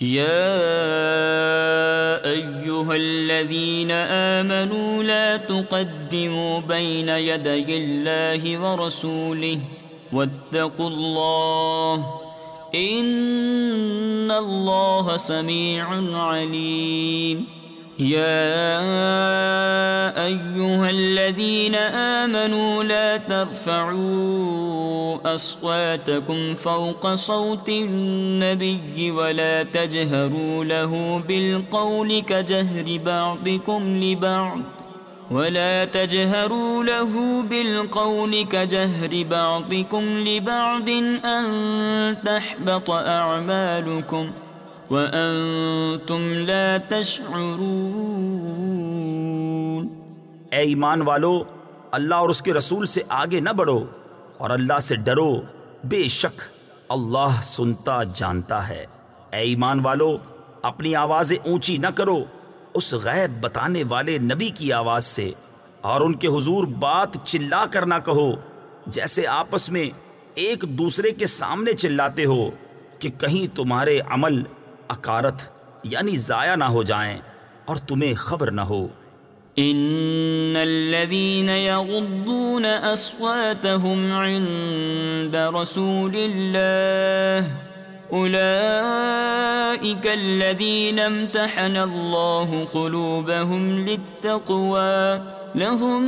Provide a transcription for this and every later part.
يا أيها الذين آمنوا لا تقدموا بين يدي الله ورسوله واتقوا الله إن الله سميع عليم يا أيها الذين آمنوا لا ترفعوا أصواتكم فوق صوت النبي ولا تجهروا له بالقول كجهر بعضكم لبعض ولا تجهروا له بالقول كجهر بعضكم لبعض أن تحبط أعمالكم ۖ وَأَنتُمْ لَا تَشْعُرُونَ اے ایمان والو، اللہ اور اس کے رسول سے آگے نہ بڑھو اور اللہ سے ڈرو۔ بے شک اللہ سنتا جانتا ہے۔ اے ایمان والو، اپنی آوازیں اونچی نہ کرو۔ اس غیب بتانے والے نبی کی آواز سے اور ان کے حضور بات چلا کر نہ کہو۔ جیسے آپس میں ایک دوسرے کے سامنے چلاتے ہو کہ کہیں تمہارے عمل اکارت یعنی ضائع نہ ہو جائیں اور تمہیں خبر نہ ہو۔ ان الذين يغضون اصواتهم عند رسول الله اولئك الذين امتحن الله قلوبهم للتقوى لهم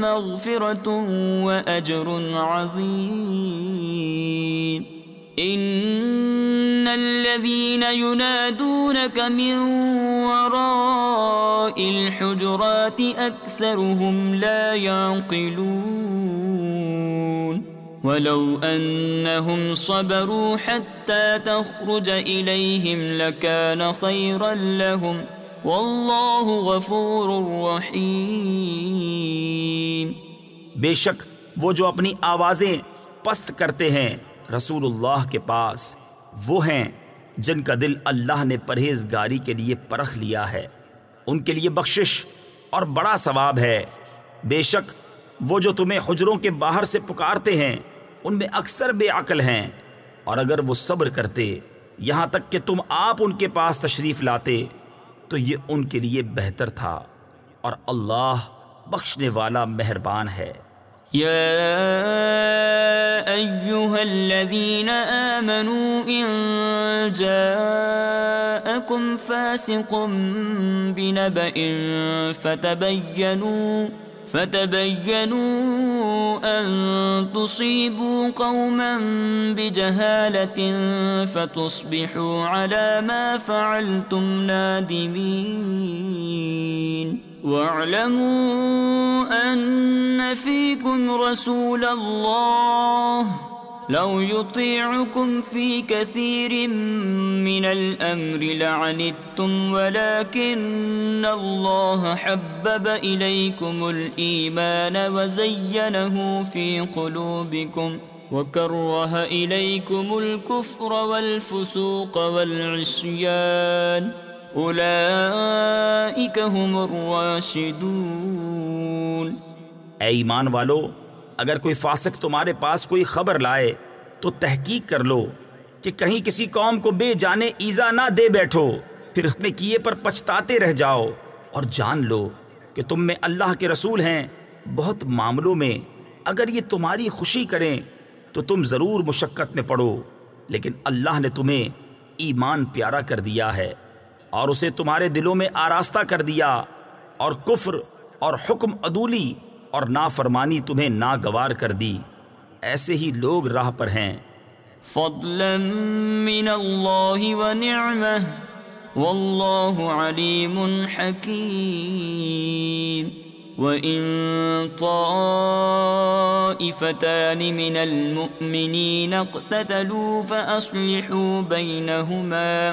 مغفرة واجر عظيم ان الذين ينادونك من وراء الحجرات اكثرهم لا يعقلون ولو انهم صبروا حتى تخرج اليهم لكان خيرا لهم والله غفور رحيم بے شک وہ جو اپنی آوازیں پست کرتے ہیں رسول اللہ کے پاس، وہ ہیں جن کا دل اللہ نے پرہیزگاری کے لیے پرکھ لیا ہے۔ ان کے لیے بخشش اور بڑا ثواب ہے۔ بے شک، وہ جو تمہیں حجروں کے باہر سے پکارتے ہیں، ان میں اکثر بے عقل ہیں۔ اور اگر وہ صبر کرتے، یہاں تک کہ تم آپ ان کے پاس تشریف لاتے، تو یہ ان کے لیے بہتر تھا۔ اور اللہ بخشنے والا مہربان ہے۔ يا أيها الذين آمنوا إن جاءكم فاسق بنبأ فتبينوا فتبينوا أن تصيبوا قوما بجهالة فتصبحوا على ما فعلتم نادمين واعلموا ان فيكم رسول الله لو يطيعكم في كثير من الامر لعنتم ولكن الله حبب اليكم الايمان وزينه في قلوبكم وكره اليكم الكفر والفسوق والعصيان هم الراشدون۔ اے ایمان والو، اگر کوئی فاسق تمہارے پاس کوئی خبر لائے، تو تحقیق کر لو کہ کہیں کسی قوم کو بے جانے ایزا نہ دے بیٹھو، پھر اپنے کیے پر پچھتاتے رہ جاؤ۔ اور جان لو کہ تم میں اللہ کے رسول ہیں۔ بہت معاملوں میں اگر یہ تمہاری خوشی کریں، تو تم ضرور مشقت میں پڑو۔ لیکن اللہ نے تمہیں ایمان پیارا کر دیا ہے۔ اور اسے تمہارے دلوں میں آراستہ کر دیا اور کفر اور حکم عدولی اور نافرمانی تمہیں ناگوار کر دی۔ ایسے ہی لوگ راہ پر ہیں۔ فضلا من اللہ ونعمہ واللہ علیم حکیم۔ وَإِن طَائِفَتَانِ مِنَ الْمُؤْمِنِينَ اقْتَتَلُوا فَأَصْلِحُوا بَيْنَهُمَا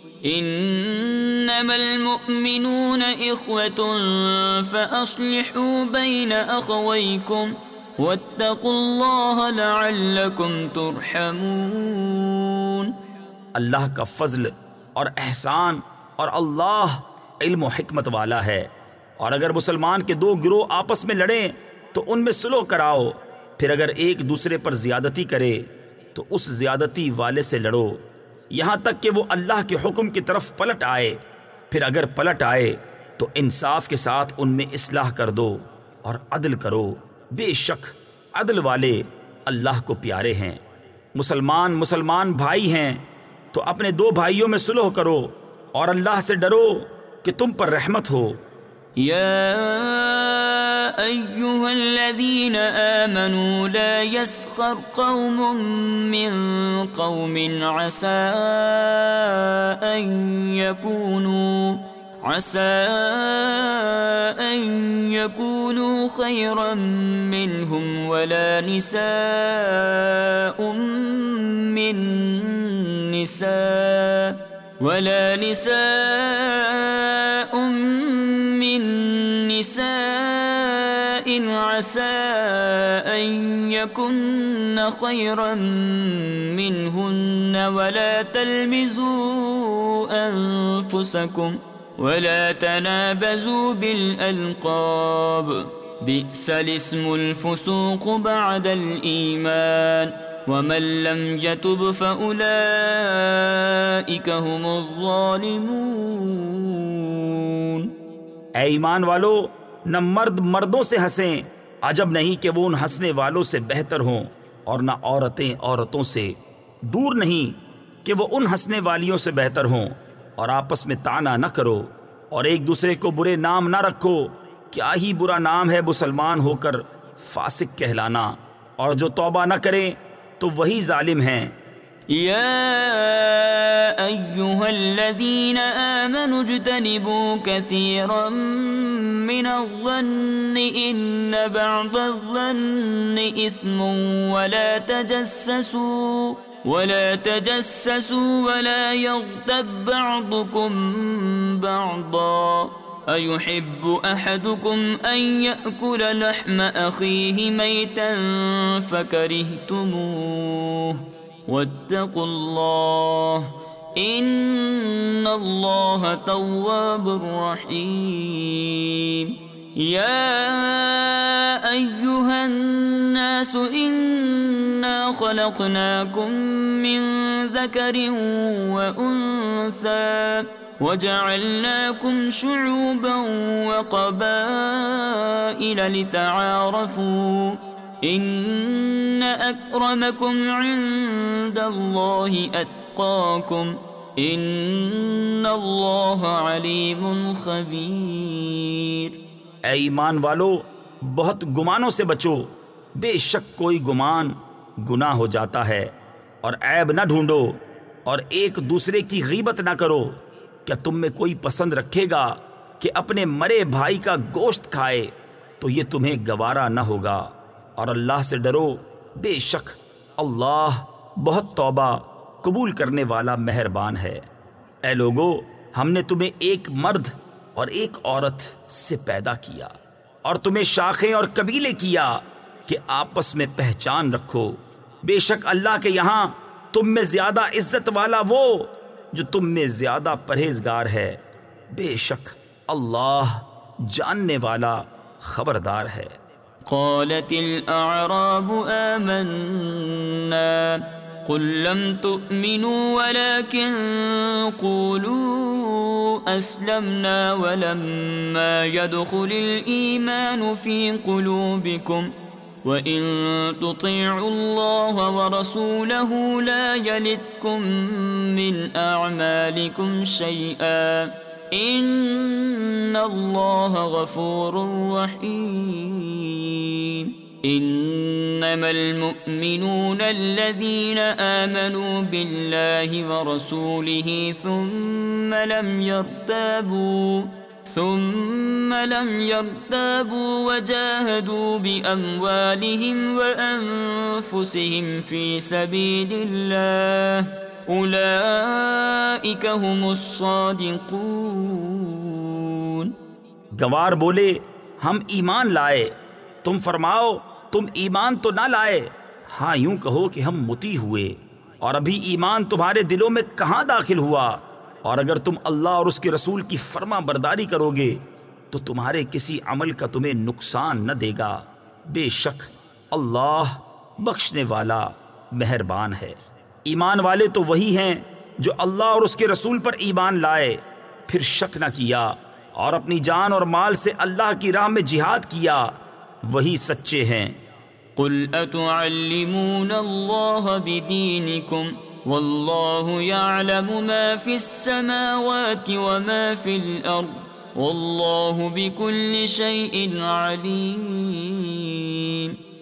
انما المؤمنون اخوة فاصلحوا بين اخويكم واتقوا الله لعلكم ترحمون. اللہ کا فضل اور احسان اور اللہ علم و حکمت والا ہے۔ اور اگر مسلمان کے دو گروہ آپس میں لڑیں تو ان میں سلو کراؤ، پھر اگر ایک دوسرے پر زیادتی کرے تو اس زیادتی والے سے لڑو۔ یہاں تک کہ وہ اللہ کے حکم کی طرف پلٹ آئے۔ پھر اگر پلٹ آئے تو انصاف کے ساتھ ان میں اصلاح کر دو اور عدل کرو۔ بے شک عدل والے اللہ کو پیارے ہیں۔ مسلمان مسلمان بھائی ہیں، تو اپنے دو بھائیوں میں سلوح کرو اور اللہ سے ڈرو کہ تم پر رحمت ہو۔ يا أيها الذين آمنوا لا يسخر قوم من قوم عسى أن يكونوا عسى أن يكونوا خيرا منهم ولا نساء من نساء ولا نساء عسى أن يكن خيرا منهن ولا تلمزوا أنفسكم ولا تنابزوا بالألقاب بئس الاسم الفسوق بعد الإيمان ومن لم يتب فأولئك هم الظالمون اے ایمان والو، نہ مرد مردوں سے ہنسیں عجب نہیں کہ وہ ان ہنسنے والوں سے بہتر ہوں اور نہ عورتیں عورتوں سے۔ دور نہیں کہ وہ ان ہنسنے والیوں سے بہتر ہوں اور آپس میں تانا نہ کرو اور ایک دوسرے کو برے نام نہ رکھو۔ کیا ہی برا نام ہے مسلمان ہو کر فاسق کہلانا۔ اور جو توبہ نہ کریں تو وہی ظالم ہیں۔ يا أيها الذين آمنوا اجتنبوا كثيرا من الظن إن بعض الظن إثم ولا تجسسوا ولا تجسسوا ولا يغتب بعضكم بعضا. أيحب أحدكم أن يأكل لحم أخيه ميتا فكرهتموه. واتقوا الله ان الله تواب رحيم. يا ايها الناس انا خلقناكم من ذكر وانثى وجعلناكم شعوبا وقبائل لتعارفوا ان اکرمکم عند اللہ اتقاکم ان اللہ علیم خبیر اے ایمان والو، بہت گمانوں سے بچو۔ بے شک کوئی گمان گناہ ہو جاتا ہے۔ اور عیب نہ ڈھونڈو۔ اور ایک دوسرے کی غیبت نہ کرو۔ کیا تم میں کوئی پسند رکھے گا کہ اپنے مرے بھائی کا گوشت کھائے، تو یہ تمہیں گوارا نہ ہوگا۔ اور اللہ سے ڈرو، بے شک اللہ بہت توبہ قبول کرنے والا مہربان ہے۔ اے لوگو، ہم نے تمہیں ایک مرد اور ایک عورت سے پیدا کیا اور تمہیں شاخیں اور قبیلے کیا کہ آپس میں پہچان رکھو۔ بے شک اللہ کے یہاں تم میں زیادہ عزت والا وہ جو تم میں زیادہ پرہیزگار ہے۔ بے شک اللہ جاننے والا خبردار ہے۔ قالت الأعراب آمنا قل لم تؤمنوا ولكن قولوا أسلمنا ولما يدخل الإيمان في قلوبكم وإن تطيعوا الله ورسوله لا يلدكم من أعمالكم شيئا ان اللہ غفور رحیم انما المؤمنون الذين آمنوا بالله ورسوله ثم لم يرتابوا، ثم لم يرتابوا وجاهدوا بأموالهم وأنفسهم في سبيل الله. أولئك هم الصادقون۔ گوار بولے، ہم ایمان لائے۔ تم فرماؤ، تم ایمان تو نہ لائے۔ ہاں یوں کہو کہ ہم متی ہوئے۔ اور ابھی ایمان تمہارے دلوں میں کہاں داخل ہوا؟ اور اگر تم اللہ اور اس کے رسول کی فرما برداری کرو گے، تو تمہارے کسی عمل کا تمہیں نقصان نہ دے گا۔ بے شک، اللہ بخشنے والا مہربان ہے۔ ایمان والے تو وہی ہیں جو اللہ اور اس کے رسول پر ایمان لائے، پھر شک نہ کیا اور اپنی جان اور مال سے اللہ کی راہ میں جہاد کیا، وہی سچے ہیں۔ قل اتعلمون اللہ بدینکم والله يعلم ما في السماوات وما في الأرض والله بكل شيء عليم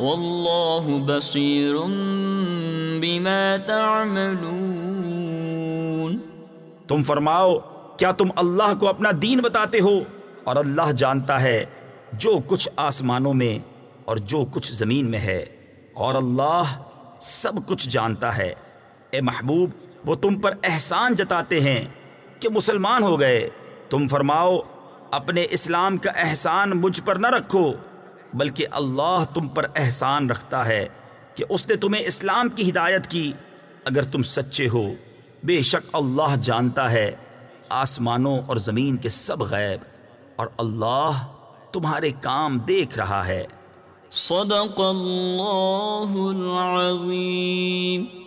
والله بصير بما تعملون تم فرماؤ، کیا تم اللہ کو اپنا دین بتاتے ہو؟ اور اللہ جانتا ہے جو کچھ آسمانوں میں اور جو کچھ زمین میں ہے۔ اور اللہ سب کچھ جانتا ہے۔ اے محبوب، وہ تم پر احسان جتاتے ہیں کہ مسلمان ہو گئے۔ تم فرماؤ، اپنے اسلام کا احسان مجھ پر نہ رکھو۔ بلکہ اللہ تم پر احسان رکھتا ہے کہ اس نے تمہیں اسلام کی ہدایت کی۔ اگر تم سچے ہو، بے شک اللہ جانتا ہے، آسمانوں اور زمین کے سب غیب، اور اللہ تمہارے کام دیکھ رہا ہے۔ صدق اللہ العظیم۔